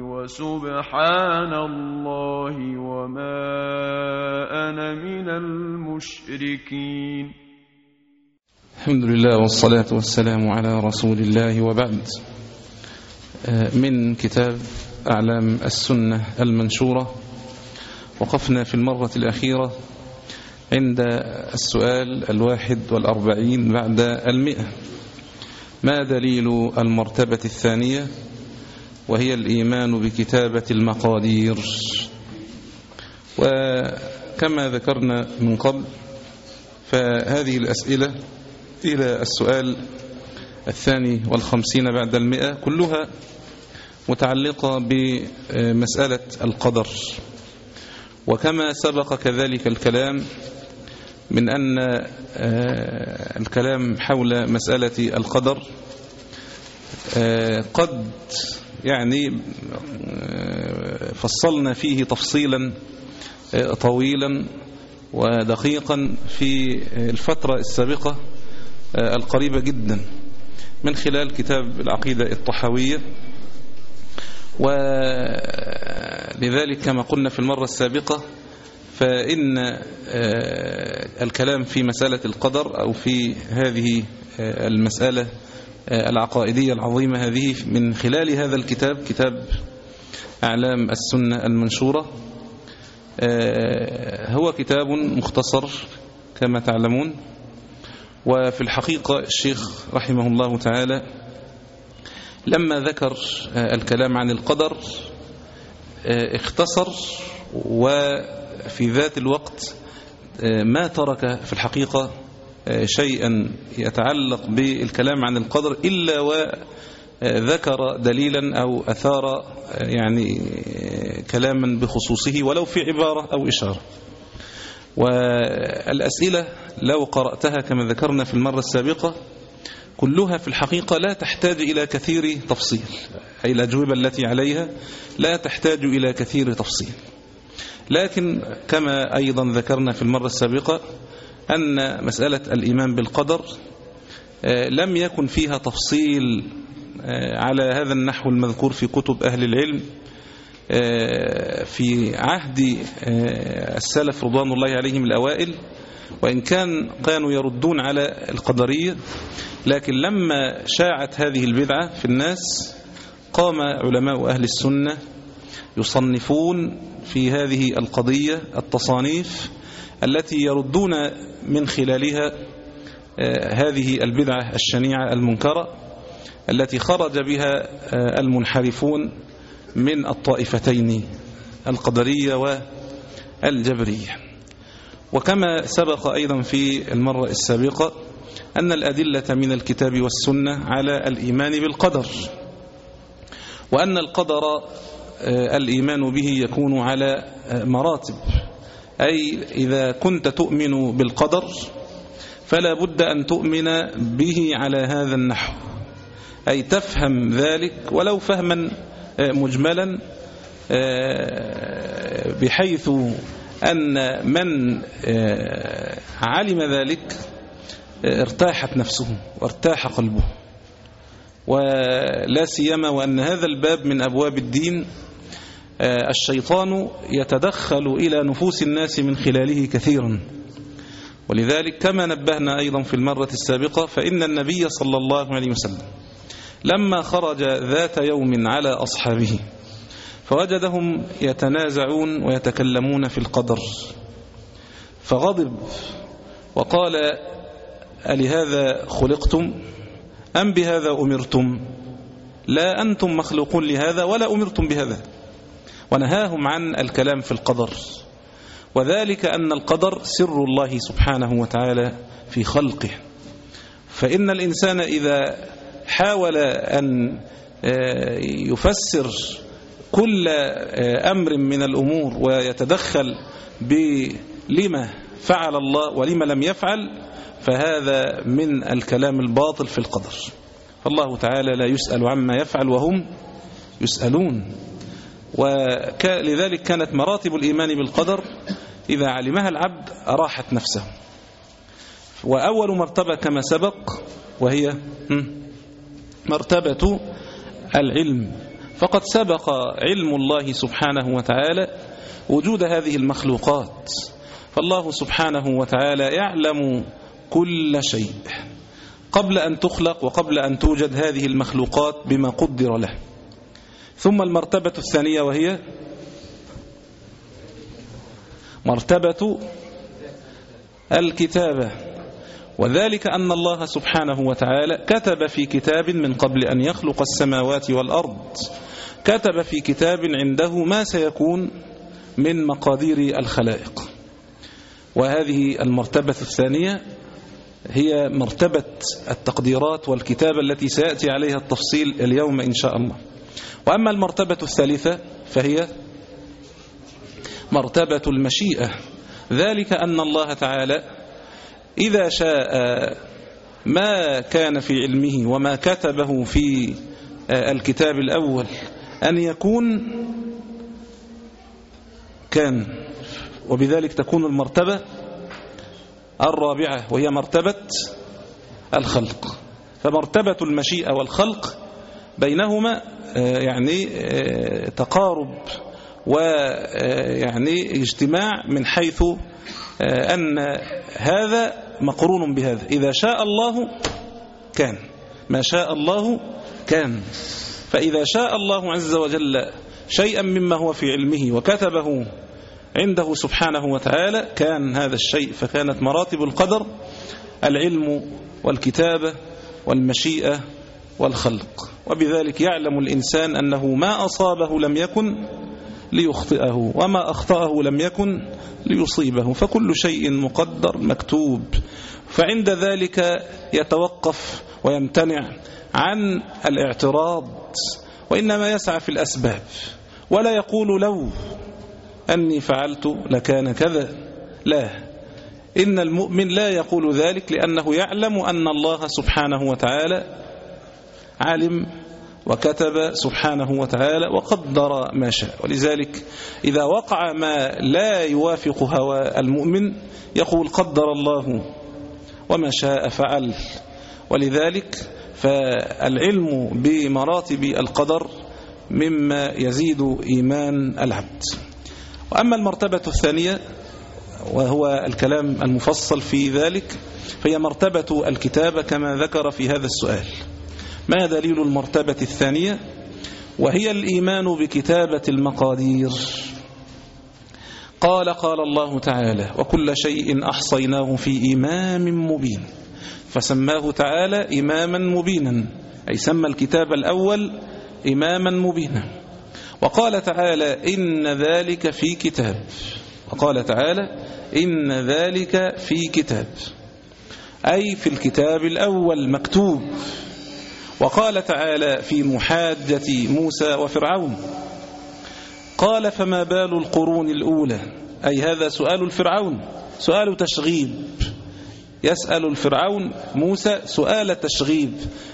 وسبحان الله وما أنا من المشركين. الحمد لله والصلاة والسلام على رسول الله وبعد. من كتاب أعلام السنة المنشورة وقفنا في المرة الأخيرة عند السؤال الواحد والأربعين بعد المئة. ما دليل المرتبة الثانية؟ وهي الإيمان بكتابة المقادير. وكما ذكرنا من قبل فهذه الأسئلة إلى السؤال الثاني والخمسين بعد المئة كلها متعلقة بمسألة القدر. وكما سبق كذلك الكلام من أن الكلام حول مسألة القدر قد يعني فصلنا فيه تفصيلا طويلا ودقيقا في الفترة السابقة القريبة جدا من خلال كتاب العقيدة الطحاوية. ولذلك كما قلنا في المرة السابقة فإن الكلام في مسألة القدر أو في هذه المسألة العقائدية العظيمة هذه من خلال هذا الكتاب كتاب أعلام السنة المنشورة. هو كتاب مختصر كما تعلمون. وفي الحقيقة الشيخ رحمه الله تعالى لما ذكر الكلام عن القدر اختصر وفي ذات الوقت ما ترك في الحقيقة شيئا يتعلق بالكلام عن القدر إلا وذكر دليلا أو أثار يعني كلاما بخصوصه ولو في عبارة أو إشارة. والأسئلة لو قرأتها كما ذكرنا في المرة السابقة كلها في الحقيقة لا تحتاج إلى كثير تفصيل أي الأجوبة التي عليها لا تحتاج إلى كثير تفصيل. لكن كما أيضا ذكرنا في المرة السابقة أن مسألة الإيمان بالقدر لم يكن فيها تفصيل على هذا النحو المذكور في كتب أهل العلم في عهد السلف رضوان الله عليهم الأوائل وإن كان كانوا يردون على القدرية لكن لما شاعت هذه البدعة في الناس قام علماء أهل السنة يصنفون في هذه القضية التصانيف التي يردون من خلالها هذه البدعة الشنيعة المنكرة التي خرج بها المنحرفون من الطائفتين القدرية والجبرية. وكما سبق أيضا في المرة السابقة أن الأدلة من الكتاب والسنة على الإيمان بالقدر وأن القدر الإيمان به يكون على مراتب. أي إذا كنت تؤمن بالقدر فلا بد أن تؤمن به على هذا النحو. أي تفهم ذلك ولو فهما مجملا بحيث أن من علم ذلك ارتاحت نفسه وارتاح قلبه. ولا سيما وأن هذا الباب من أبواب الدين الشيطان يتدخل إلى نفوس الناس من خلاله كثيرا. ولذلك كما نبهنا أيضا في المرة السابقة فإن النبي صلى الله عليه وسلم لما خرج ذات يوم على أصحابه فوجدهم يتنازعون ويتكلمون في القدر. فغضب وقال ألهذا خلقتم؟ أم بهذا أمرتم؟ لا أنتم مخلوقون لهذا ولا أمرتم بهذا. ونهاهم عن الكلام في القدر. وذلك أن القدر سر الله سبحانه وتعالى في خلقه. فإن الإنسان إذا حاول أن يفسر كل أمر من الأمور ويتدخل بلما فعل الله ولما لم يفعل فهذا من الكلام الباطل في القدر. فالله تعالى لا يسأل عما يفعل وهم يسألون. ولذلك كانت مراتب الإيمان بالقدر إذا علمها العبد أراحت نفسه. وأول مرتبة كما سبق وهي مرتبة العلم. فقد سبق علم الله سبحانه وتعالى وجود هذه المخلوقات. فالله سبحانه وتعالى يعلم كل شيء. قبل أن تخلق وقبل أن توجد هذه المخلوقات بما قدر له. ثم المرتبة الثانية وهي مرتبة الكتابة. وذلك أن الله سبحانه وتعالى كتب في كتاب من قبل أن يخلق السماوات والأرض. كتب في كتاب عنده ما سيكون من مقادير الخلائق. وهذه المرتبة الثانية هي مرتبة التقديرات والكتابة التي سيأتي عليها التفصيل اليوم إن شاء الله. وأما المرتبة الثالثة فهي مرتبة المشيئة. ذلك أن الله تعالى إذا شاء ما كان في علمه وما كتبه في الكتاب الأول أن يكون كان وبذلك تكون المرتبة الرابعة وهي مرتبة الخلق. فمرتبة المشيئة والخلق بينهما يعني تقارب ويعني اجتماع من حيث أن هذا مقرون بهذا. إذا شاء الله كان. ما شاء الله كان. فإذا شاء الله عز وجل شيئا مما هو في علمه وكتبه عنده سبحانه وتعالى كان هذا الشيء فكانت مراتب القدر العلم والكتابة والمشيئة والخلق. وبذلك يعلم الإنسان أنه ما أصابه لم يكن ليخطئه وما أخطأه لم يكن ليصيبه. فكل شيء مقدر مكتوب. فعند ذلك يتوقف ويمتنع عن الاعتراض وإنما يسعى في الأسباب. ولا يقول لو أني فعلت لكان كذا. لا. إن المؤمن لا يقول ذلك لأنه يعلم أن الله سبحانه وتعالى علم وكتب سبحانه وتعالى وقدر ما شاء. ولذلك إذا وقع ما لا يوافق هوى المؤمن يقول قدر الله وما شاء فعل. ولذلك فالعلم بمراتب القدر مما يزيد إيمان العبد. وأما المرتبة الثانية وهو الكلام المفصل في ذلك فهي مرتبة الكتابة كما ذكر في هذا السؤال. ما دليل المرتبة الثانية؟ وهي الإيمان بكتابة المقادير. قال قال الله تعالى وكل شيء أحصيناه في إمام مبين. فسماه تعالى إماما مبينا أي سمى الكتاب الأول إماما مبينا. وقال تعالى إن ذلك في كتاب. وقال تعالى إن ذلك في كتاب. أي في الكتاب الأول مكتوب. وقال تعالى في محاجة موسى وفرعون قال فما بال القرون الأولى؟ أي هذا سؤال الفرعون سؤال تشغيب. يسأل الفرعون موسى سؤال تشغيب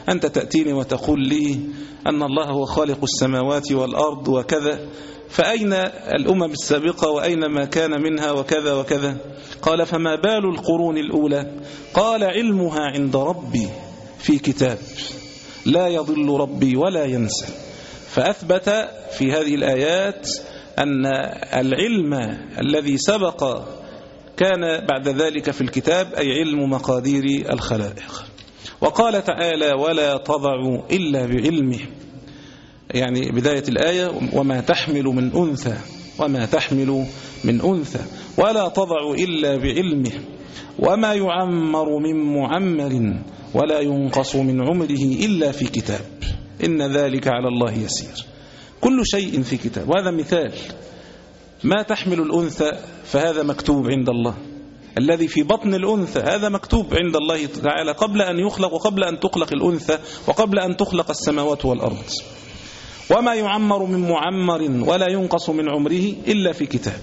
أنت تأتيني وتقول لي أن الله هو خالق السماوات والأرض وكذا فأين الأمم السابقة وأين ما كان منها وكذا وكذا؟ قال فما بال القرون الأولى؟ قال علمها عند ربي في كتاب. لا يضل ربي ولا ينسى. فأثبت في هذه الآيات أن العلم الذي سبق كان بعد ذلك في الكتاب أي علم مقادير الخلائق. وقال تعالى ولا تضع إلا بعلمه. يعني بداية الآية وما تحمل من أنثى وما تحمل من أنثى. ولا تضع إلا بعلمه وما يعمر من معمر. ولا ينقص من عمره إلا في كتاب. إن ذلك على الله يسير. كل شيء في كتاب. وهذا مثال. ما تحمل الأنثى فهذا مكتوب عند الله. الذي في بطن الأنثى هذا مكتوب عند الله تعالى قبل أن يخلق وقبل أن تخلق الأنثى وقبل أن تخلق السماوات والأرض. وما يعمر من معمر ولا ينقص من عمره إلا في كتاب.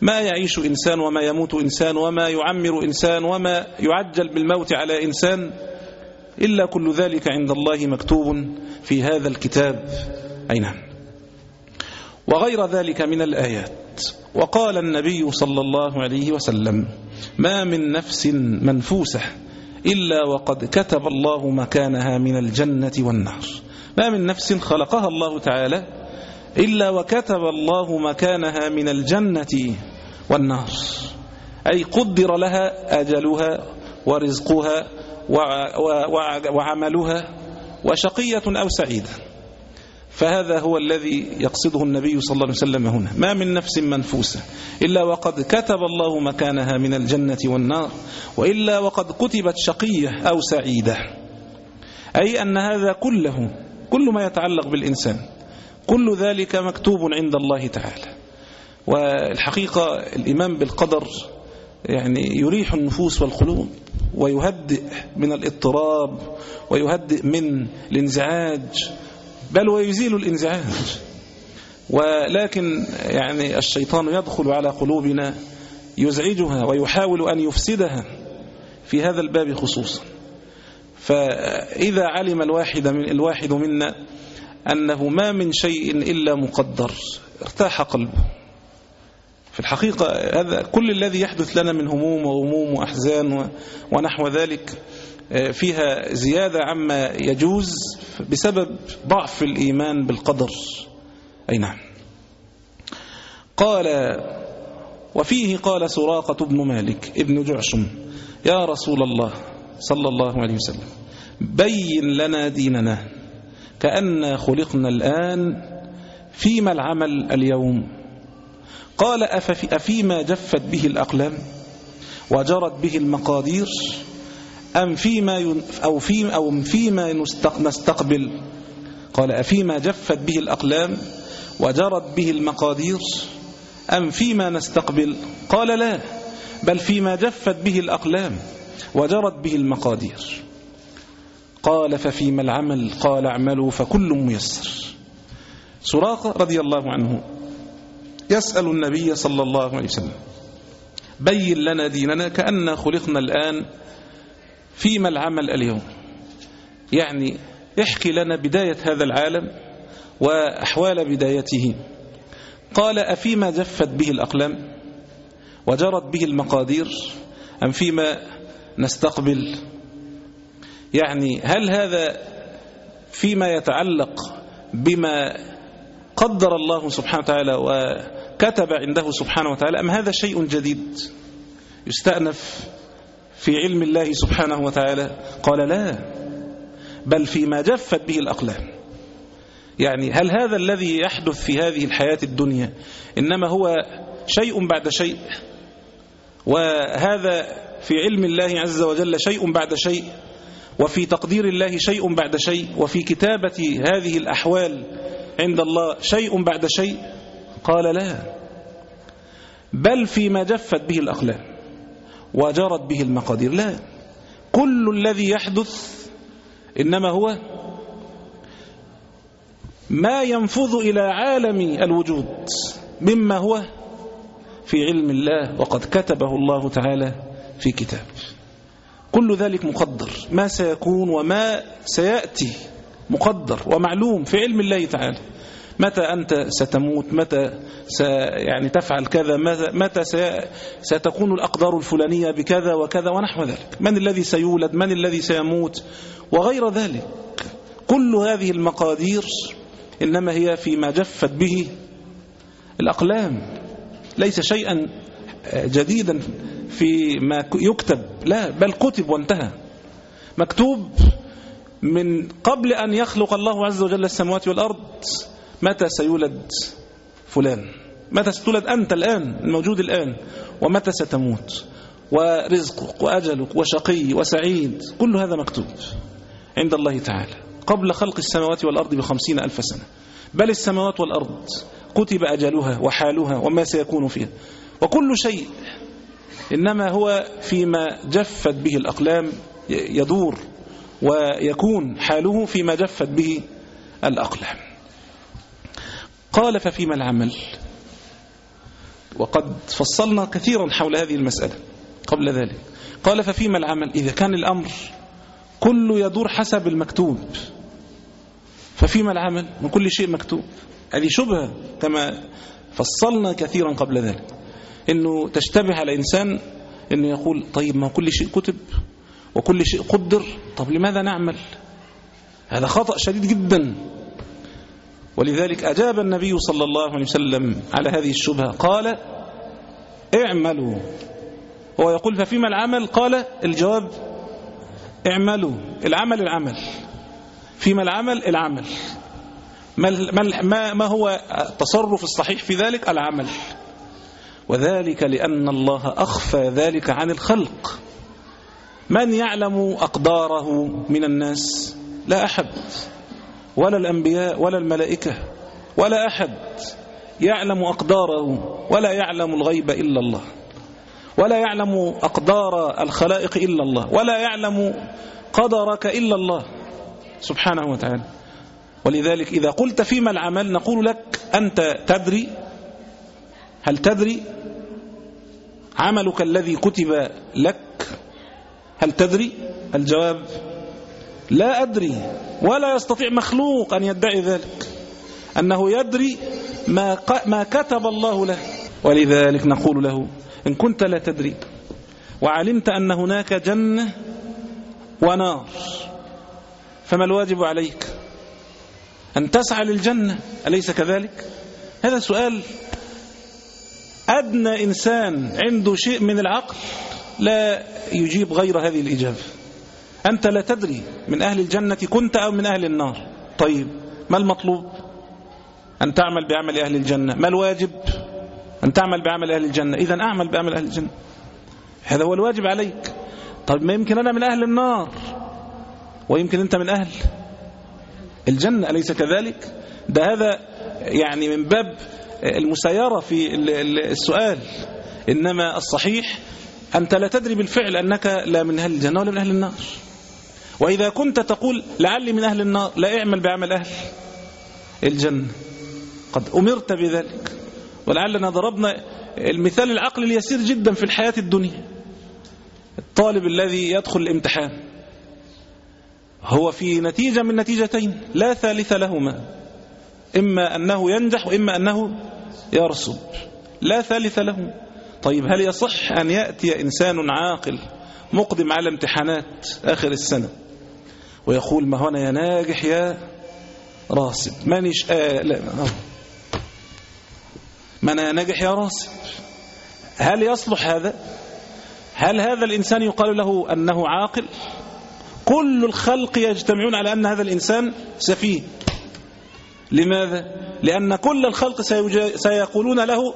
ما يعيش إنسان وما يموت إنسان وما يعمر إنسان وما يعجل بالموت على إنسان إلا كل ذلك عند الله مكتوب في هذا الكتاب. أي نعم. وغير ذلك من الآيات. وقال النبي صلى الله عليه وسلم ما من نفس منفوسة إلا وقد كتب الله مكانها من الجنة والنار. ما من نفس خلقها الله تعالى إلا وكتب الله مكانها من الجنة والنار أي قدر لها أجلها ورزقها وعملها وشقية أو سعيدة. فهذا هو الذي يقصده النبي صلى الله عليه وسلم هنا. ما من نفس منفوسة. إلا وقد كتب الله مكانها من الجنة والنار. وإلا وقد كتبت شقية أو سعيدة. أي أن هذا كله كل ما يتعلق بالإنسان. كل ذلك مكتوب عند الله تعالى. والحقيقة الإيمان بالقدر يعني يريح النفوس والقلوب ويهدئ من الاضطراب ويهدئ من الانزعاج بل ويزيل الانزعاج. ولكن يعني الشيطان يدخل على قلوبنا يزعجها ويحاول أن يفسدها في هذا الباب خصوصا. فإذا علم الواحد من الواحد منا أنه ما من شيء إلا مقدر. ارتاح قلبه. في الحقيقة هذا كل الذي يحدث لنا من هموم وغموم وأحزان ونحو ذلك فيها زيادة عما يجوز بسبب ضعف الإيمان بالقدر. أي نعم. قال وفيه قال سراقة بن مالك ابن جعشم يا رسول الله صلى الله عليه وسلم بين لنا ديننا. كأن خلقنا الآن فيما العمل اليوم. قال أفيما جفت به الأقلام وجرت به المقادير؟ أم فيما أو في أو فيما نستقبل؟ قال أفيما جفت به الأقلام وجرت به المقادير؟ أم فيما نستقبل؟ قال لا بل فيما جفت به الأقلام وجرت به المقادير. قال ففيما العمل قال اعملوا فكل ميسر. سراقة رضي الله عنه. يسأل النبي صلى الله عليه وسلم. بين لنا ديننا كأن خلقنا الآن فيما العمل اليوم. يعني احكي لنا بداية هذا العالم وأحوال بدايته. قال أفيما جفت به الأقلام وجرت به المقادير أم فيما نستقبل يعني هل هذا فيما يتعلق بما قدر الله سبحانه وتعالى وكتب عنده سبحانه وتعالى أم هذا شيء جديد يستأنف في علم الله سبحانه وتعالى؟ قال لا بل فيما جفت به الأقلام. يعني هل هذا الذي يحدث في هذه الحياة الدنيا إنما هو شيء بعد شيء؟ وهذا في علم الله عز وجل شيء بعد شيء؟ وفي تقدير الله شيء بعد شيء وفي كتابة هذه الأحوال عند الله شيء بعد شيء؟ قال لا. بل فيما جفت به الأقلام وجرت به المقادير. لا. كل الذي يحدث إنما هو ما ينفذ إلى عالم الوجود مما هو في علم الله وقد كتبه الله تعالى في كتاب كل ذلك مقدر. ما سيكون وما سيأتي مقدر ومعلوم في علم الله تعالى. متى أنت ستموت؟ متى يعني تفعل كذا؟ متى ستكون الأقدار الفلانية بكذا وكذا ونحو ذلك؟ من الذي سيولد؟ من الذي سيموت؟ وغير ذلك. كل هذه المقادير إنما هي فيما جفت به الأقلام. ليس شيئا جديدا في ما يكتب. لا بل كتب وانتهى. مكتوب من قبل أن يخلق الله عز وجل السماوات والأرض متى سيولد فلان؟ متى ستولد أنت الآن الموجود الآن؟ ومتى ستموت؟ ورزقك وأجلك وشقي وسعيد كل هذا مكتوب عند الله تعالى قبل خلق السماوات والأرض بخمسين ألف سنة. بل السماوات والأرض كتب أجلها وحالها وما سيكون فيها. وكل شيء إنما هو فيما جفت به الأقلام يدور ويكون حاله فيما جفت به الأقلام. قال ففيما العمل. وقد فصلنا كثيرا حول هذه المسألة قبل ذلك. قال ففيما العمل. إذا كان الأمر كله يدور حسب المكتوب. ففيما العمل من كل شيء مكتوب. هذه شبهة كما فصلنا كثيرا قبل ذلك. إنه تشتبه على إنسان إنه يقول طيب ما كل شيء كتب وكل شيء قدر طب لماذا نعمل؟ هذا خطأ شديد جدا. ولذلك أجاب النبي صلى الله عليه وسلم على هذه الشبهة قال اعملوا. هو يقول ففيما العمل؟ قال الجواب اعملوا. العمل العمل. فيما العمل؟ العمل. ما, ما هو التصرف الصحيح في ذلك؟ العمل. وذلك لأن الله أخفى ذلك عن الخلق. من يعلم أقداره من الناس؟ لا أحد. ولا الأنبياء ولا الملائكة ولا أحد يعلم أقداره ولا يعلم الغيب إلا الله ولا يعلم أقدار الخلائق إلا الله ولا يعلم قدرك إلا الله سبحانه وتعالى. ولذلك إذا قلت فيما العمل نقول لك أنت تدري؟ هل تدري؟ عملك الذي كتب لك؟ هل تدري؟ الجواب لا أدري ولا يستطيع مخلوق أن يدعي ذلك أنه يدري ما, ما كتب الله له ولذلك نقول له إن كنت لا تدري وعلمت أن هناك جنة ونار فما الواجب عليك أن تسعى للجنة؟ أليس كذلك؟ هذا سؤال أدنى إنسان عنده شيء من العقل لا يجيب غير هذه الإجابة. أنت لا تدري من أهل الجنة كنت أو من أهل النار. طيب ما المطلوب؟ أن تعمل بعمل أهل الجنة. ما الواجب؟ أن تعمل بعمل أهل الجنة. إذا أعمل بعمل أهل الجنة. هذا هو الواجب عليك. طيب ما يمكن أنا من أهل النار؟ ويمكن أنت من أهل الجنة. أليس كذلك؟ ده هذا يعني من باب المسايرة في السؤال إنما الصحيح أنت لا تدري بالفعل أنك لا من أهل الجنة ولا من أهل النار. وإذا كنت تقول لعلي من أهل النار لا اعمل بعمل أهل الجنة. قد أمرت بذلك. ولعلنا ضربنا المثال العقل اليسير جدا في الحياة الدنيا. الطالب الذي يدخل الامتحان هو في نتيجة من نتيجتين لا ثالث لهما. إما أنه ينجح وإما أنه يرسب. لا ثالث له. طيب هل يصح أن يأتي إنسان عاقل مقدم على امتحانات آخر السنة ويقول ما هنا يا ناجح يا راسب مانيش آه لا ما أنا ناجح يا راسب هل يصلح هذا؟ هل هذا الإنسان يقال له أنه عاقل؟ كل الخلق يجتمعون على أن هذا الإنسان سفيه. لماذا؟ لأن كل الخلق سيقولون له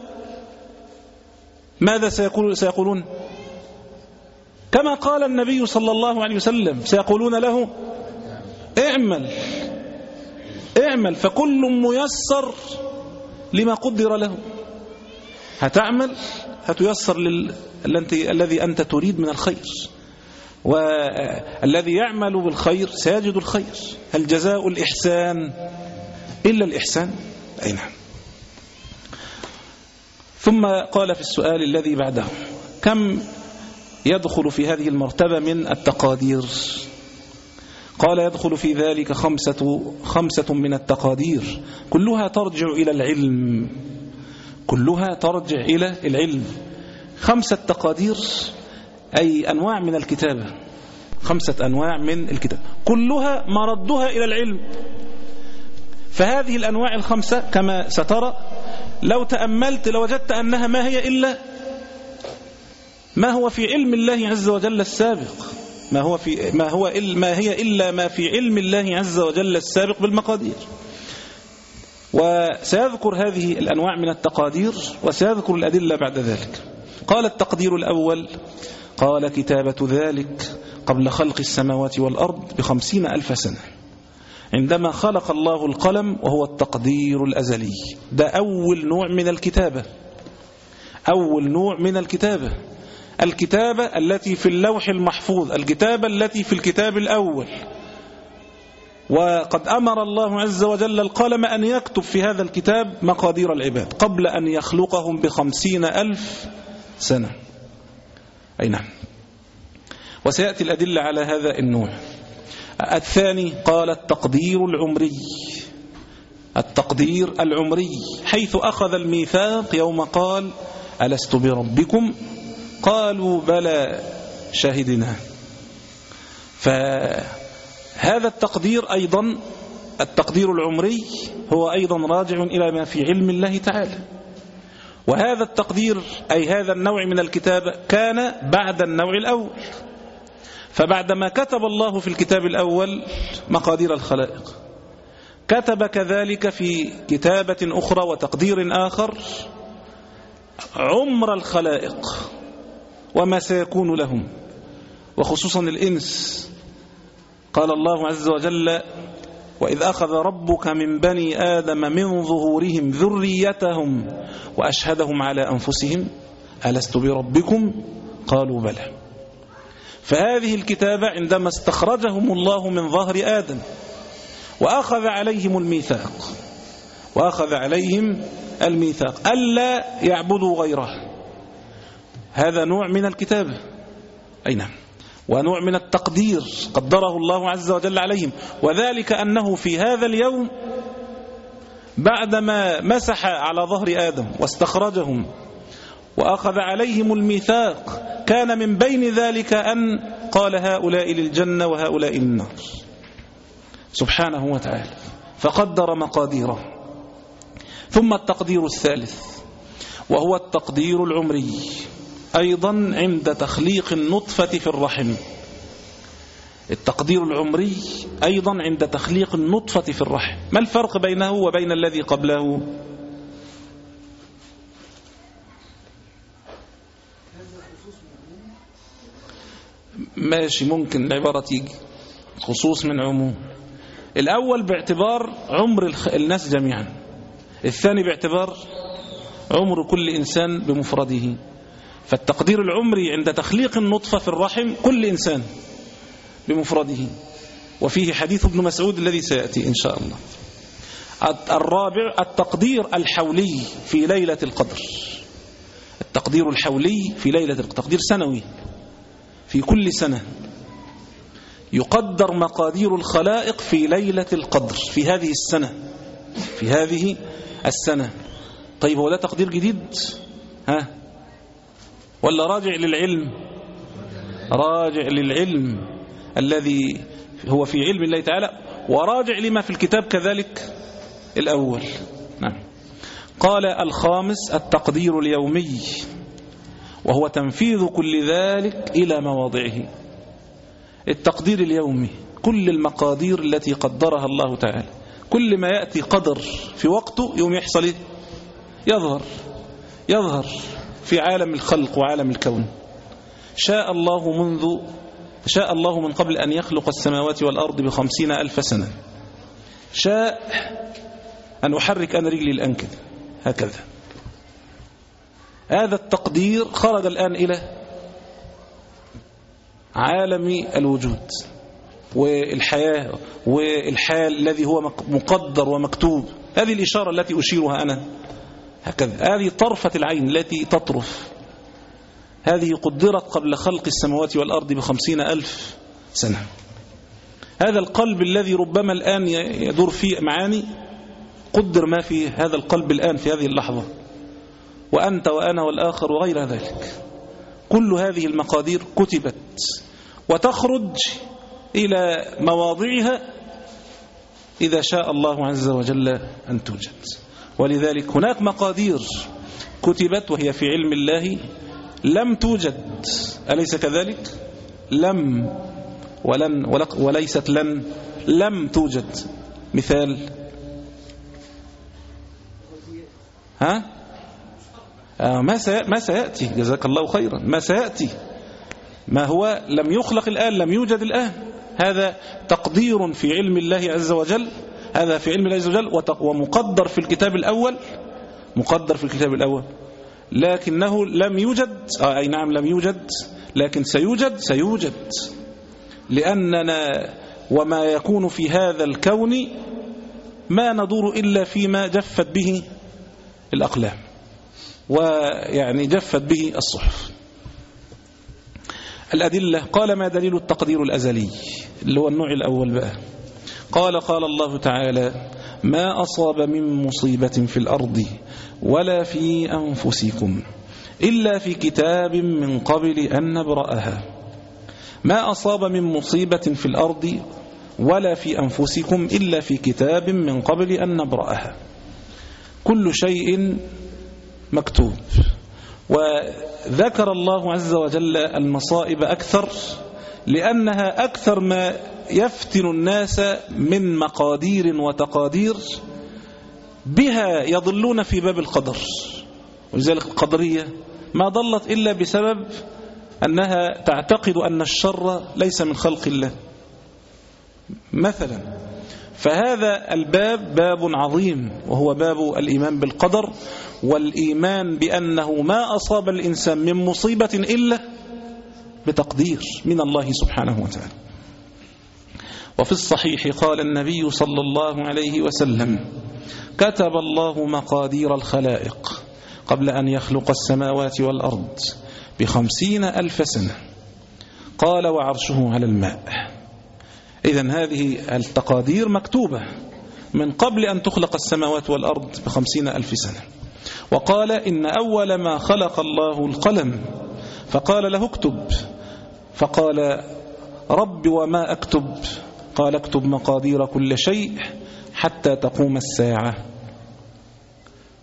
ماذا سيقول سيقولون؟ كما قال النبي صلى الله عليه وسلم سيقولون له اعمل اعمل فكل ميسر لما قدر له. هتعمل؟ هتيسر لل... الذي أنت تريد من الخير. والذي يعمل بالخير سيجد الخير. هل جزاء الإحسان. إلا الإحسان. أي نعم. ثم قال في السؤال الذي بعده كم يدخل في هذه المرتبة من التقادير؟ قال يدخل في ذلك خمسة, خمسة من التقادير. كلها ترجع إلى العلم. كلها ترجع إلى العلم. خمسة تقادير أي أنواع من الكتابة. خمسة أنواع من الكتابة. كلها مردها إلى العلم. فهذه الأنواع الخمسة كما سترى لو تأملت لوجدت أنها ما هي إلا ما هو في علم الله عز وجل السابق ما هو في ما هو ما هي إلا ما في علم الله عز وجل السابق بالمقادير. وسيذكر هذه الأنواع من التقادير وسيذكر الأدلة بعد ذلك. قال التقدير الأول قال كتابة ذلك قبل خلق السماوات والأرض بخمسين ألف سنة. عندما خلق الله القلم وهو التقدير الأزلي. ده أول نوع من الكتابة. أول نوع من الكتابة. الكتابة التي في اللوح المحفوظ الكتابة التي في الكتاب الأول. وقد أمر الله عز وجل القلم أن يكتب في هذا الكتاب مقادير العباد قبل أن يخلقهم بخمسين ألف سنة. أي نعم. وسيأتي الأدلة على هذا النوع. الثاني قال التقدير العمري. التقدير العمري. حيث أخذ الميثاق يوم قال ألست بربكم؟ قالوا بلى شهدنا فهذا التقدير أيضا التقدير العمري هو أيضا راجع إلى ما في علم الله تعالى. وهذا التقدير أي هذا النوع من الكتابة كان بعد النوع الأول. فبعدما كتب الله في الكتاب الأول مقادير الخلائق. كتب كذلك في كتابة أخرى وتقدير آخر عمر الخلائق وما سيكون لهم. وخصوصا الإنس. قال الله عز وجل وإذ أخذ ربك من بني آدم من ظهورهم ذريتهم وأشهدهم على أنفسهم ألست بربكم؟ قالوا بلى. فهذه الكتابة عندما استخرجهم الله من ظهر آدم وأخذ عليهم الميثاق وأخذ عليهم الميثاق ألا يعبدوا غيره. هذا نوع من الكتابة. أي نعم. ونوع من التقدير قدره الله عز وجل عليهم. وذلك أنه في هذا اليوم بعدما مسح على ظهر آدم واستخرجهم وأخذ عليهم الميثاق. كان من بين ذلك أن قال هؤلاء للجنة وهؤلاء للنار. سبحانه وتعالى. فقدر مقاديره. ثم التقدير الثالث. وهو التقدير العمري. أيضا عند تخليق النطفة في الرحم. التقدير العمري أيضا عند تخليق النطفة في الرحم. ما الفرق بينه وبين الذي قبله؟ ماشي ممكن العبارة تيجي خصوص من عموم. الأول باعتبار عمر الناس جميعا. الثاني باعتبار عمر كل إنسان بمفرده. فالتقدير العمري عند تخليق النطفة في الرحم كل إنسان بمفرده. وفيه حديث ابن مسعود الذي سيأتي إن شاء الله. الرابع التقدير الحولي في ليلة القدر. التقدير الحولي في ليلة القدر تقدير سنوي في كل سنة. يقدر مقادير الخلائق في ليلة القدر في هذه السنة في هذه السنة. طيب هو ده تقدير جديد؟ ها؟ ولا راجع للعلم؟ راجع للعلم الذي هو في علم الله تعالى وراجع لما في الكتاب كذلك الأول. قال الخامس التقدير اليومي وهو تنفيذ كل ذلك إلى مواضعه. التقدير اليومي كل المقادير التي قدرها الله تعالى. كل ما يأتي قدر في وقته يوم يحصل إيه؟ يظهر. يظهر في عالم الخلق وعالم الكون. شاء الله منذ شاء الله من قبل أن يخلق السماوات والأرض بخمسين ألف سنة. شاء أن أحرك أنا رجلي الآن كده. هكذا. هذا التقدير خرج الآن إلى عالم الوجود والحياة والحال الذي هو مقدر ومكتوب. هذه الإشارة التي أشيرها أنا. هكذا. هذه طرفة العين التي تطرف. هذه قدرت قبل خلق السماوات والأرض بخمسين ألف سنة. هذا القلب الذي ربما الآن يدور فيه معاني قدر ما في هذا القلب الآن في هذه اللحظة. وأنت وأنا والآخر وغير ذلك. كل هذه المقادير كتبت وتخرج إلى مواضعها إذا شاء الله عز وجل أن توجد. ولذلك هناك مقادير كتبت وهي في علم الله لم توجد. أليس كذلك؟ لم ولن وليست لن لم توجد. مثال ها؟ آه ما ما سيأتي. جزاك الله خيرا. ما سيأتي. ما هو لم يخلق الآن لم يوجد الآن. هذا تقدير في علم الله عز وجل. هذا في علم الله عز وجل. ومقدر في الكتاب الأول. مقدر في الكتاب الأول. لكنه لم يوجد. آه أي نعم لم يوجد. لكن سيوجد سيوجد. لأننا وما يكون في هذا الكون ما ندور إلا فيما جفت به الأقلام ويعني جفت به الصحف. الأدلة قال ما دليل التقدير الأزلي اللي هو النوع الأول بقى. قال قال الله تعالى ما أصاب من مصيبة في الأرض ولا في أنفسكم إلا في كتاب من قبل أن نبرأها. ما أصاب من مصيبة في الأرض ولا في أنفسكم إلا في كتاب من قبل أن نبرأها. كل شيء مكتوب. وذكر الله عز وجل المصائب أكثر لأنها أكثر ما يفتن الناس من مقادير وتقادير بها يضلون في باب القدر. ولذلك القدرية ما ضلت إلا بسبب أنها تعتقد أن الشر ليس من خلق الله. مثلا فهذا الباب باب عظيم وهو باب الإيمان بالقدر والإيمان بأنه ما أصاب الإنسان من مصيبة إلا بتقدير من الله سبحانه وتعالى. وفي الصحيح قال النبي صلى الله عليه وسلم كتب الله مقادير الخلائق قبل أن يخلق السماوات والأرض بخمسين ألف سنة. قال وعرشه على الماء. إذا هذه التقادير مكتوبة من قبل أن تخلق السماوات والأرض بخمسين ألف سنة. وقال إن أول ما خلق الله القلم فقال له اكتب. فقال رب وما أكتب؟ قال اكتب مقادير كل شيء حتى تقوم الساعة.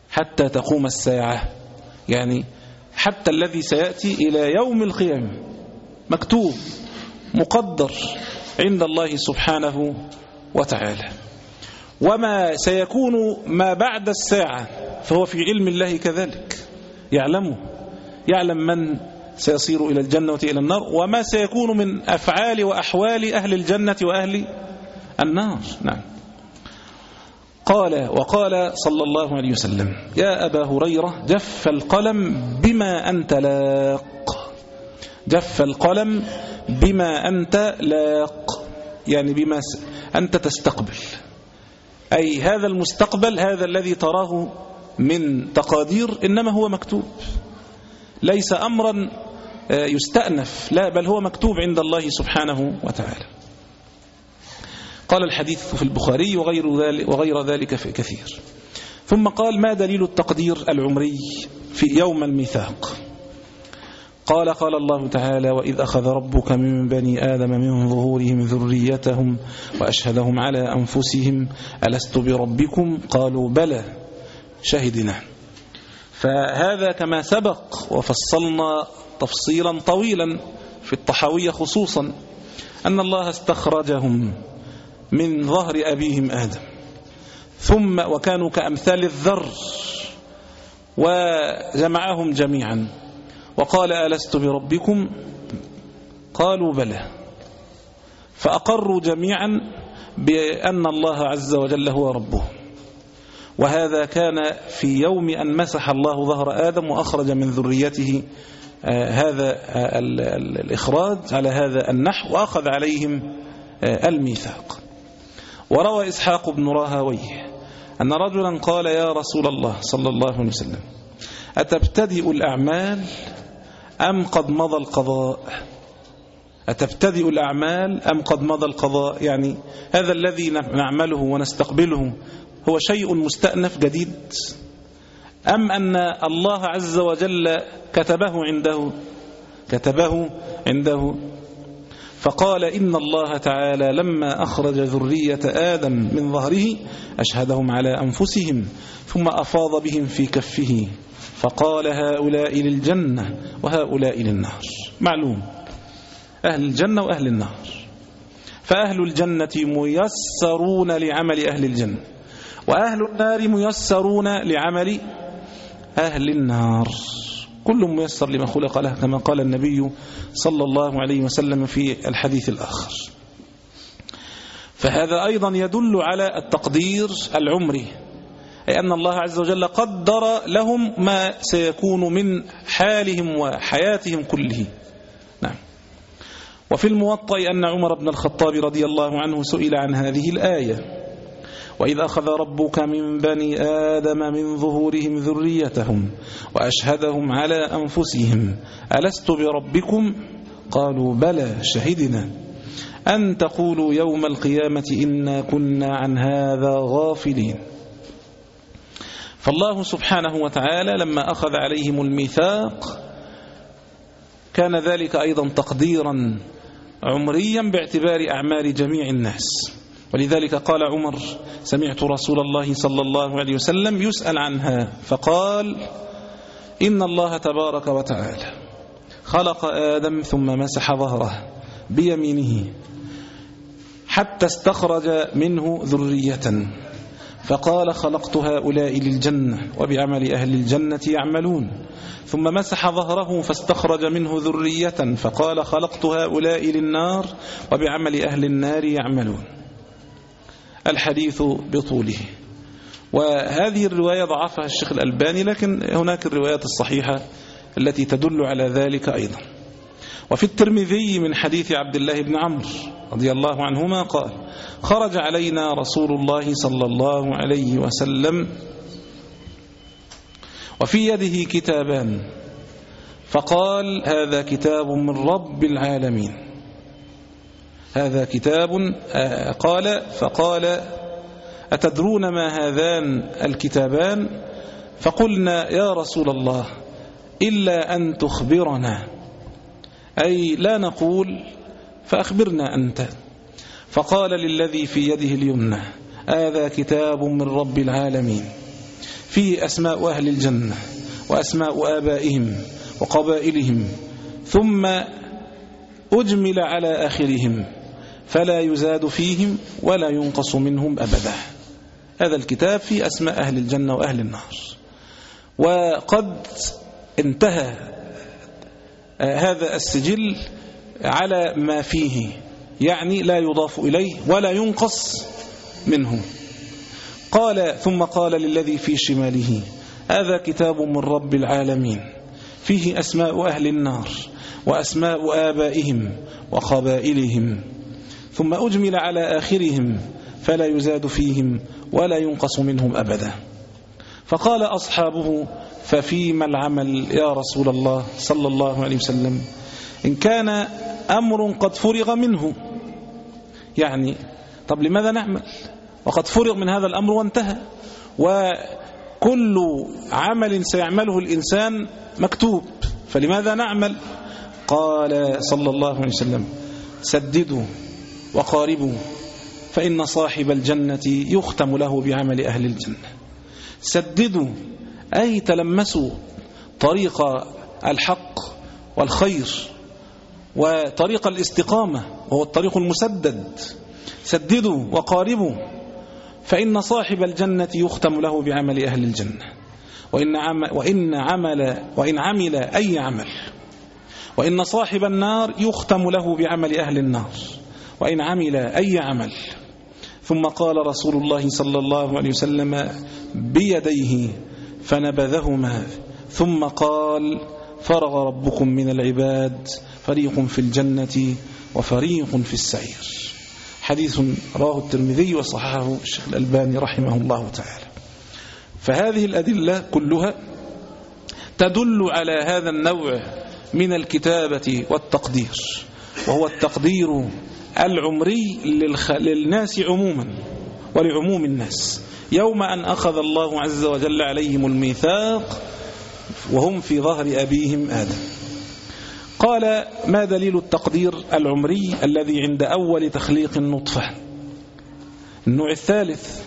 حتى تقوم الساعة. يعني حتى الذي سيأتي إلى يوم القيامة. مكتوب مقدر. عند الله سبحانه وتعالى. وما سيكون ما بعد الساعة فهو في علم الله كذلك. يعلمه. يعلم من سيصير إلى الجنة وإلى النار وما سيكون من أفعال وأحوال أهل الجنة وأهل النار. نعم. قال وقال صلى الله عليه وسلم يا أبا هريرة جف القلم بما أنت لاق. جف القلم بما أنت لاق. يعني بما أنت تستقبل. أي هذا المستقبل هذا الذي تراه من تقادير إنما هو مكتوب. ليس أمرا يستأنف. لا بل هو مكتوب عند الله سبحانه وتعالى. قال الحديث في البخاري وغير ذلك, وغير ذلك في كثير. ثم قال ما دليل التقدير العمري في يوم الميثاق؟ قال قال الله تعالى وإذ أخذ ربك من بني آدم من ظهورهم ذريتهم وأشهدهم على أنفسهم ألست بربكم؟ قالوا بلى شهدنا. فهذا كما سبق وفصلنا تفصيلا طويلا في الطحاوية خصوصا أن الله استخرجهم من ظهر أبيهم آدم. ثم وكانوا كأمثال الذر وجمعهم جميعا. وقال ألست بربكم؟ قالوا بلى. فأقروا جميعا بأن الله عز وجل هو ربهم وهذا كان في يوم أن مسح الله ظهر آدم وأخرج من ذريته هذا الإخراج على هذا النحو وأخذ عليهم الميثاق. وروى إسحاق بن راهويه أن رجلا قال يا رسول الله صلى الله عليه وسلم أتبتدئ الأعمال؟ أم قد مضى القضاء؟ أتبتدئ الأعمال أم قد مضى القضاء؟ يعني هذا الذي نعمله ونستقبله هو شيء مستأنف جديد. أم أن الله عز وجل كتبه عنده؟ كتبه عنده. فقال إن الله تعالى لما أخرج ذرية آدم من ظهره أشهدهم على أنفسهم ثم أفاض بهم في كفه. فقال هؤلاء للجنة وهؤلاء للنار. معلوم. أهل الجنة وأهل النار. فأهل الجنة ميسرون لعمل أهل الجنة وأهل النار ميسرون لعمل أهل النار. كل ميسر لما خلق له كما قال النبي صلى الله عليه وسلم في الحديث الآخر. فهذا أيضا يدل على التقدير العمري. أي أن الله عز وجل قدر لهم ما سيكون من حالهم وحياتهم كله. نعم. وفي الموطأ أن عمر بن الخطاب رضي الله عنه سئل عن هذه الآية. وإذ أخذ ربك من بني آدم من ظهورهم ذريتهم وأشهدهم على أنفسهم ألست بربكم؟ قالوا بلى شهدنا. أن تقولوا يوم القيامة إنا كنا عن هذا غافلين. فالله سبحانه وتعالى لما أخذ عليهم الميثاق كان ذلك أيضا تقديرا عمريا باعتبار أعمال جميع الناس. ولذلك قال عمر سمعت رسول الله صلى الله عليه وسلم يسأل عنها فقال إن الله تبارك وتعالى خلق آدم ثم مسح ظهره بيمينه حتى استخرج منه ذرية. فقال خلقت هؤلاء للجنة وبعمل أهل الجنة يعملون. ثم مسح ظهره فاستخرج منه ذرية فقال خلقت هؤلاء للنار وبعمل أهل النار يعملون. الحديث بطوله. وهذه الرواية ضعفها الشيخ الألباني لكن هناك الروايات الصحيحة التي تدل على ذلك أيضا. وفي الترمذي من حديث عبد الله بن عمرو رضي الله عنهما قال خرج علينا رسول الله صلى الله عليه وسلم وفي يده كتابان فقال هذا كتاب من رب العالمين. هذا كتاب قال فقال أتدرون ما هذان الكتابان؟ فقلنا يا رسول الله إلا أن تخبرنا. أي لا نقول فأخبرنا أنت. فقال للذي في يده اليمنى هذا كتاب من رب العالمين. فيه أسماء أهل الجنة وأسماء آبائهم وقبائلهم ثم أجمل على آخرهم فلا يزاد فيهم ولا ينقص منهم أبدا. هذا الكتاب في أسماء أهل الجنة وأهل النار. وقد انتهى هذا السجل على ما فيه يعني لا يضاف إليه ولا ينقص منه. قال ثم قال للذي في شماله هذا كتاب من رب العالمين فيه أسماء أهل النار وأسماء آبائهم وقبائلهم ثم أجمل على آخرهم فلا يزاد فيهم ولا ينقص منهم أبدا. فقال أصحابه ففيما العمل يا رسول الله صلى الله عليه وسلم. إن كان أمر قد فرغ منه. يعني طب لماذا نعمل؟ وقد فرغ من هذا الأمر وانتهى. وكل عمل سيعمله الإنسان مكتوب. فلماذا نعمل؟ قال صلى الله عليه وسلم سددوا وقاربوا فإن صاحب الجنة يختم له بعمل أهل الجنة. سددوا أي تلمسوا طريق الحق والخير وطريق الاستقامة وهو الطريق المسدد. سددوا وقاربوا فإن صاحب الجنة يختم له بعمل أهل الجنة. وإن عمل, وإن عمل, وإن عمل أي عمل. وإن صاحب النار يختم له بعمل أهل النار. وإن عمل أي عمل. ثم قال رسول الله صلى الله عليه وسلم بيديه فنبذهما ثم قال فرغ ربكم من العباد فريق في الجنة وفريق في السعير. حديث رواه الترمذي وصححه الشيخ الألباني رحمه الله تعالى. فهذه الأدلة كلها تدل على هذا النوع من الكتابة والتقدير وهو التقدير العمري للناس عموما ولعموم الناس. يوم أن أخذ الله عز وجل عليهم الميثاق وهم في ظهر أبيهم آدم. قال ما دليل التقدير العمري الذي عند أول تخليق النطفة؟ النوع الثالث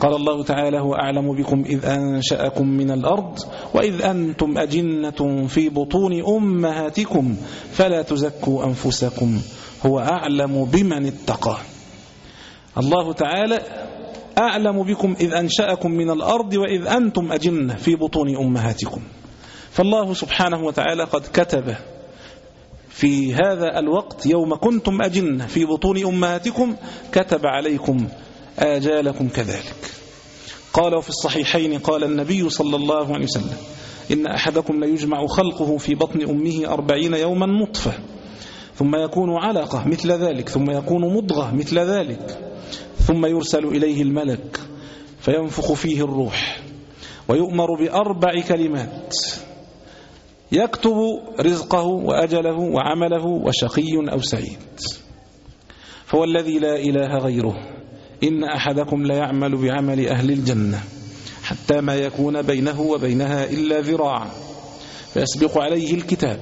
قال الله تعالى هو أعلم بكم إذ أنشأكم من الأرض وإذ أنتم أجنة في بطون أمهاتكم فلا تزكوا أنفسكم هو أعلم بمن اتقى. الله تعالى أعلم بكم إذ أنشأكم من الأرض وإذ أنتم أجنة في بطون أمهاتكم. فالله سبحانه وتعالى قد كتب في هذا الوقت يوم كنتم أجنة في بطون أمهاتكم كتب عليكم آجالكم كذلك. قال وفي الصحيحين قال النبي صلى الله عليه وسلم إن أحدكم ليجمع خلقه في بطن أمه أربعين يوما نطفة ثم يكون علقة مثل ذلك ثم يكون مضغة مثل ذلك. ثم يرسل إليه الملك فينفخ فيه الروح ويؤمر بأربع كلمات. يكتب رزقه وأجله وعمله وشقي أو سعيد. فهو الذي لا إله غيره. إن أحدكم لا يعمل بعمل أهل الجنة حتى ما يكون بينه وبينها إلا ذراع. فيسبق عليه الكتاب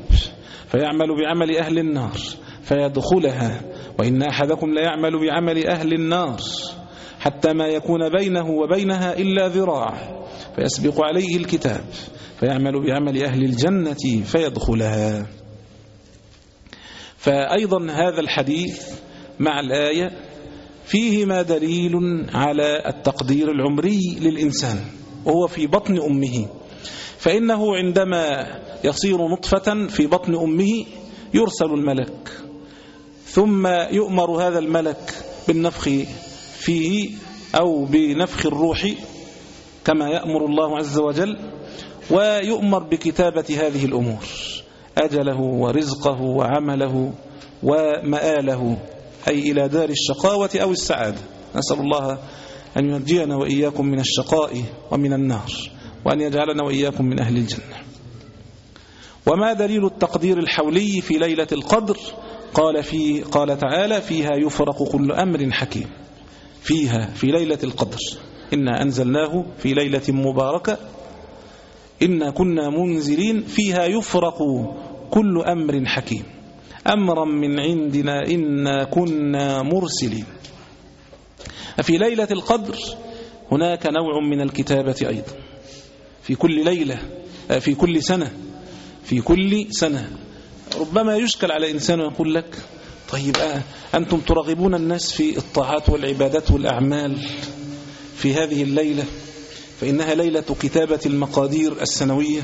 فيعمل بعمل أهل النار فيدخلها وإن أحدكم لا يعمل بعمل أهل النار حتى ما يكون بينه وبينها إلا ذراع فيسبق عليه الكتاب فيعمل بعمل أهل الجنة فيدخلها. فأيضا هذا الحديث مع الآية فيهما دليل على التقدير العمري للإنسان وهو في بطن أمه. فإنه عندما يصير نطفة في بطن أمه يرسل الملك. ثم يؤمر هذا الملك بالنفخ فيه أو بنفخ الروح كما يأمر الله عز وجل ويؤمر بكتابة هذه الأمور أجله ورزقه وعمله ومآله أي إلى دار الشقاوة أو السعادة. نسأل الله أن ينجينا وإياكم من الشقاء ومن النار وأن يجعلنا وإياكم من أهل الجنة. وما دليل التقدير الحولي في ليلة القدر؟ قال, في قال تعالى فيها يفرق كل أمر حكيم. فيها في ليلة القدر. إنا أنزلناه في ليلة مباركة. إنا كنا منزلين. فيها يفرق كل أمر حكيم. أمرا من عندنا إنا كنا مرسلين. في ليلة القدر هناك نوع من الكتابة أيضا. في كل ليلة في كل سنة في كل سنة. ربما يشكل على إنسان ويقول لك طيب آه أنتم ترغبون الناس في الطاعات والعبادات والأعمال في هذه الليلة فإنها ليلة كتابة المقادير السنوية.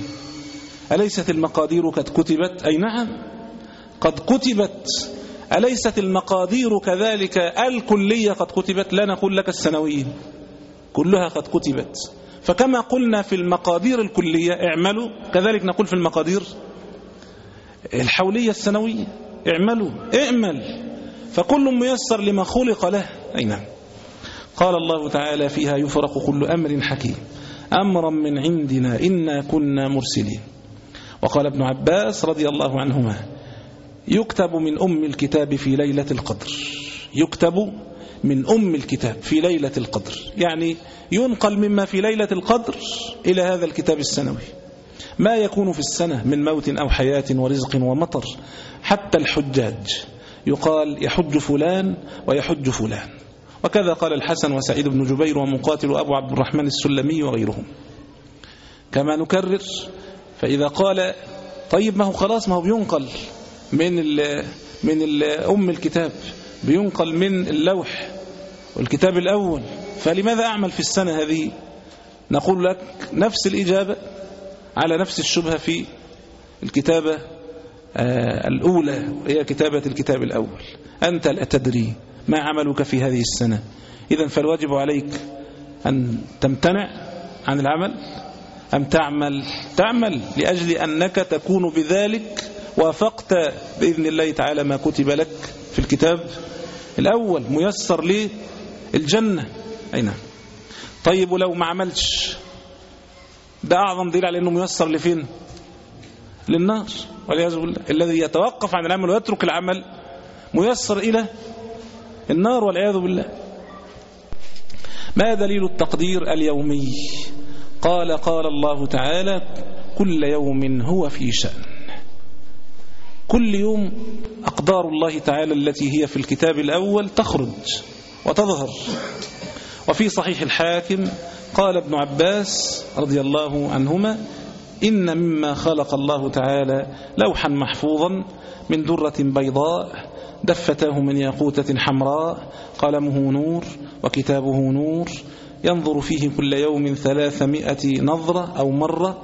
أليست المقادير قد كتبت؟ أي نعم. قد كتبت. أليست المقادير كذلك الكلية قد كتبت؟ لا نقول لك السنوية. كلها قد كتبت. فكما قلنا في المقادير الكلية اعملوا. كذلك نقول في المقادير الحولية السنوية اعملوا اعمل. فكل ميسر لما خلق له. أي نعم. قال الله تعالى فيها يفرق كل أمر حكيم. أمرا من عندنا إنا كنا مرسلين. وقال ابن عباس رضي الله عنهما يكتب من أم الكتاب في ليلة القدر. يكتب من أم الكتاب في ليلة القدر. يعني ينقل مما في ليلة القدر إلى هذا الكتاب السنوي. ما يكون في السنة من موت أو حياة ورزق ومطر حتى الحجاج يقال يحج فلان ويحج فلان. وكذا قال الحسن وسعيد بن جبير ومقاتل أبو عبد الرحمن السلمي وغيرهم. كما نكرر فإذا قال طيب ما هو خلاص ما هو بينقل من ال من ال أم الكتاب بينقل من اللوح والكتاب الأول. فلماذا أعمل في السنة هذه؟ نقول لك نفس الإجابة على نفس الشبهة في الكتابة الأولى هي كتابة الكتاب الأول. أنت لا تدري ما عملك في هذه السنة. إذا فالواجب عليك أن تمتنع عن العمل أم تعمل؟ تعمل لأجل أنك تكون بذلك وافقت بإذن الله تعالى ما كتب لك في الكتاب الأول ميسر للجنة. أي نعم. طيب ولو ما عملش ده أعظم دليل على أنه ميسر لفين؟ للنار والعياذ بالله. الذي يتوقف عن العمل ويترك العمل ميسر إلى النار والعياذ بالله. ما دليل التقدير اليومي؟ قال قال الله تعالى كل يوم هو في شأن. كل يوم أقدار الله تعالى التي هي في الكتاب الأول تخرج وتظهر. وفي صحيح الحاكم قال ابن عباس رضي الله عنهما إن مما خلق الله تعالى لوحا محفوظا من درة بيضاء دفتاه من ياقوتة حمراء قلمه نور وكتابه نور ينظر فيه كل يوم ثلاثمائة نظرة أو مرة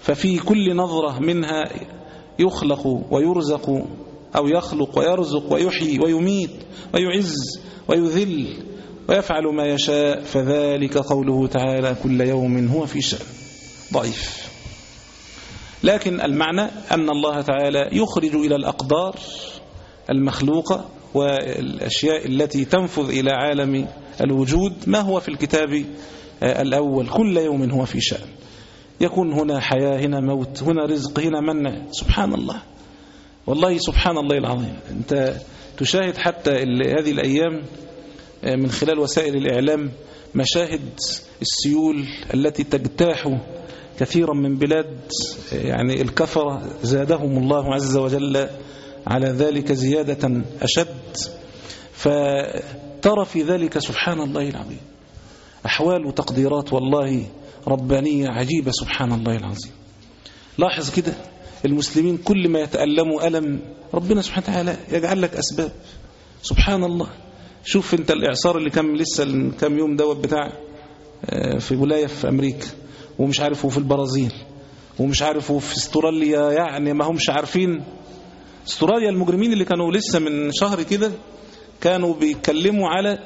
ففي كل نظرة منها يخلق ويرزق أو يخلق ويرزق ويحيي ويميت ويعز ويذل ويفعل ما يشاء فذلك قوله تعالى كل يوم هو في شأن. ضعيف. لكن المعنى أن الله تعالى يخرج إلى الأقدار المخلوقة والأشياء التي تنفذ إلى عالم الوجود. ما هو في الكتاب الأول؟ كل يوم هو في شأن. يكون هنا حياة هنا موت هنا رزق هنا منع. سبحان الله. والله سبحان الله العظيم. أنت تشاهد حتى هذه الأيام من خلال وسائل الإعلام مشاهد السيول التي تجتاح كثيرا من بلاد يعني الكفرة زادهم الله عز وجل على ذلك زيادة أشد. فترى في ذلك سبحان الله العظيم أحوال وتقديرات والله ربانية عجيبة سبحان الله العظيم. لاحظ كده المسلمين كل ما يتألموا ألم ربنا سبحانه وتعالى يجعل لك أسباب. سبحان الله. شوف انت الإعصار اللي كان لسه كام يوم دوت بتاع في ولاية في أمريكا ومش عارف في البرازيل ومش عارف في استراليا يعني ما همش عارفين. استراليا المجرمين اللي كانوا لسه من شهر كده كانوا بيتكلموا على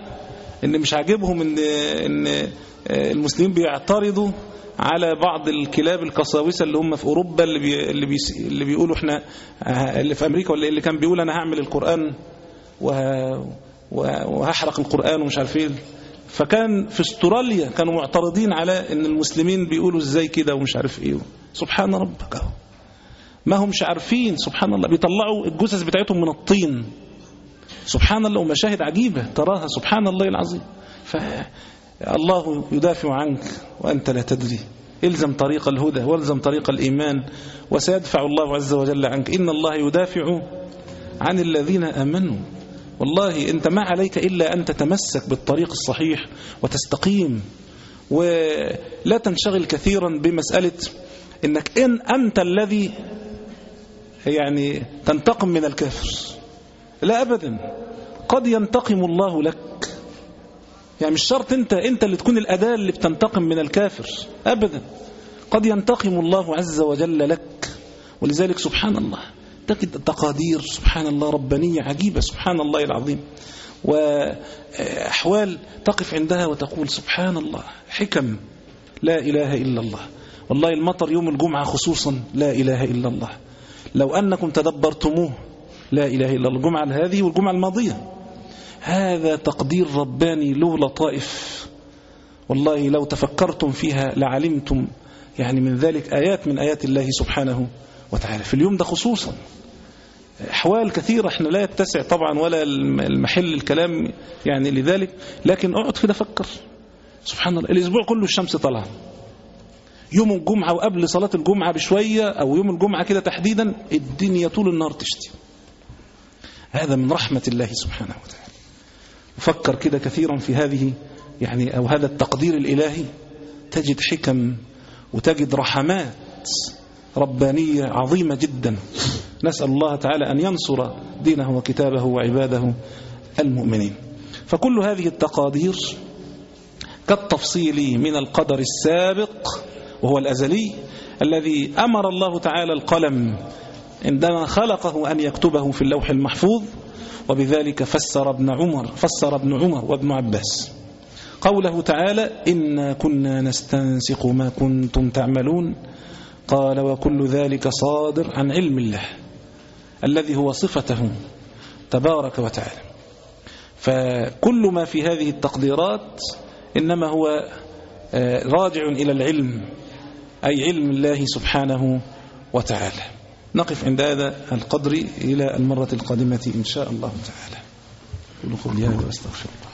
إن مش عاجبهم ان إن المسلمين بيعترضوا على بعض الكلاب القساوسة اللي هم في أوروبا اللي بي اللي, بي اللي بيقولوا إحنا اللي في أمريكا ولا اللي كان بيقول أنا هعمل القرآن وهحرق القرآن ومش عارف إيه. فكان في استراليا كانوا معترضين على إن المسلمين بيقولوا إزاي كده ومش عارف إيه. سبحان ربك أهو. ما همش عارفين سبحان الله. بيطلعوا الجثث بتاعتهم من الطين. سبحان الله. ومشاهد عجيبة تراها. سبحان الله العظيم. فالله يدافع عنك وأنت لا تدري. إلزم طريق الهدى وإلزم طريق الإيمان وسيدفع الله عز وجل عنك. إن الله يدافع عن الذين آمنوا. والله أنت ما عليك إلا أن تتمسك بالطريق الصحيح وتستقيم ولا تنشغل كثيرا بمسألة إنك إن أنت الذي يعني تنتقم من الكافر لا أبدا. قد ينتقم الله لك. يعني مش شرط أنت أنت اللي تكون الأداة اللي بتنتقم من الكافر. أبدا. قد ينتقم الله عز وجل لك. ولذلك سبحان الله. تجد تقادير سبحان الله ربانية عجيبة سبحان الله العظيم. وأحوال تقف عندها وتقول سبحان الله حكم لا إله إلا الله. والله المطر يوم الجمعة خصوصا لا إله إلا الله. لو أنكم تدبرتموه لا إله إلا الله. الجمعة هذه والجمعة الماضية. هذا تقدير رباني له لطائف والله لو تفكرتم فيها لعلمتم يعني من ذلك آيات من آيات الله سبحانه. وتعالى. في اليوم ده خصوصا أحوال كثيرة إحنا لا يتسع طبعا ولا المحل الكلام يعني لذلك لكن اقعد كده فكر. سبحان الله الأسبوع كله الشمس طالعة. يوم الجمعة وقبل صلاة الجمعة بشوية أو يوم الجمعة كده تحديدا الدنيا طول النهار تشتي. هذا من رحمة الله سبحانه وتعالى. فكر كده كثيرا في هذه يعني أو هذا التقدير الإلهي. تجد حكم وتجد رحمات ربانية عظيمة جدا. نسأل الله تعالى أن ينصر دينه وكتابه وعباده المؤمنين. فكل هذه التقادير كالتفصيل من القدر السابق وهو الأزلي الذي أمر الله تعالى القلم عندما خلقه أن يكتبه في اللوح المحفوظ وبذلك فسر ابن عمر فسر ابن عمر وابن عباس. قوله تعالى إنا كنا نستنسق ما كنتم تعملون قال وكل ذلك صادر عن علم الله الذي هو صفته تبارك وتعالى. فكل ما في هذه التقديرات إنما هو راجع إلى العلم أي علم الله سبحانه وتعالى. نقف عند هذا القدر إلى المرة القادمة إن شاء الله تعالى. قولوا قولي هذا وأستغفر الله.